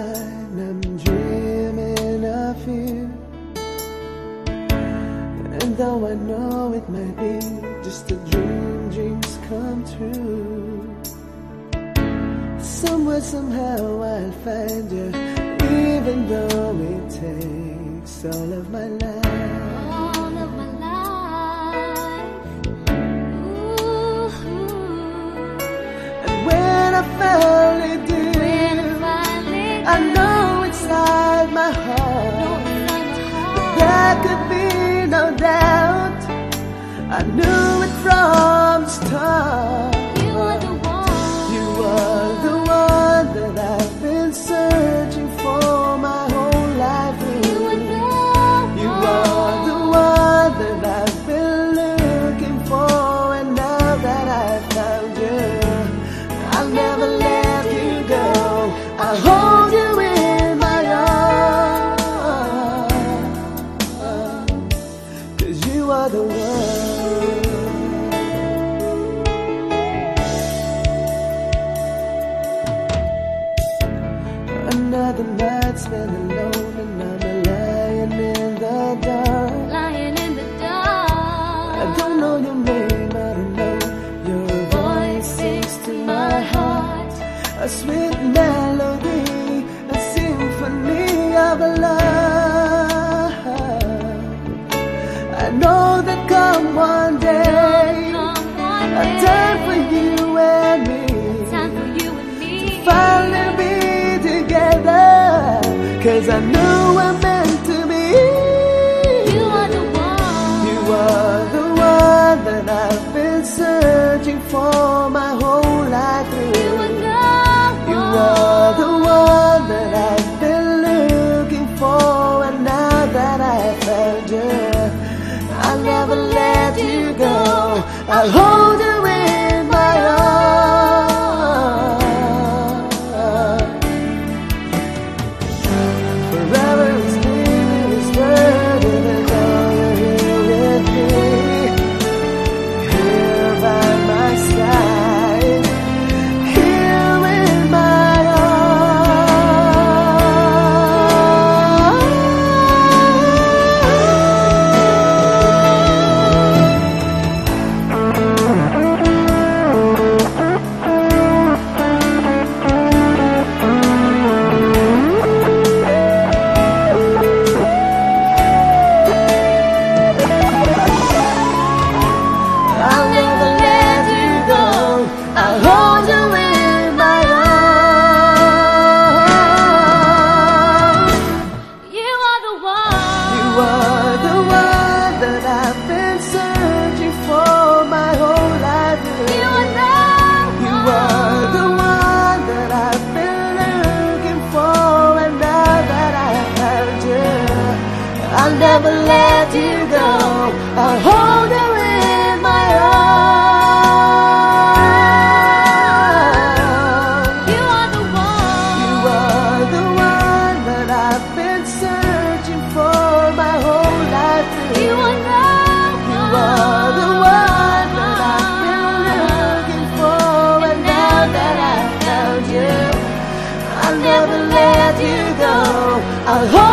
Another day passes by and I'm dreaming of you. And though I know it might be just a dream, dreams come true. Somewhere, somehow I'll find you, even though it takes all of my life. all I knew it from the start. Another night spent alone, and I'm lying in the dark. lying in the dark. I don't know your name, I don't know your voice sings to my heart. A sweet I'll never let you go. I'll hold I'll never let you go. I'll hold you in my arms. You are the one. You are the one that I've been searching for my whole life. through. You are the one. You are the one that I've been looking for, and now that I found you, I'll never let you go. I'll hold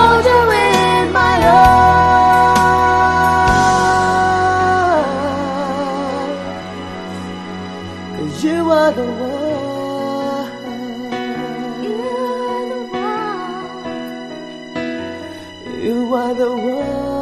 you are the one. You are the one. You are the one.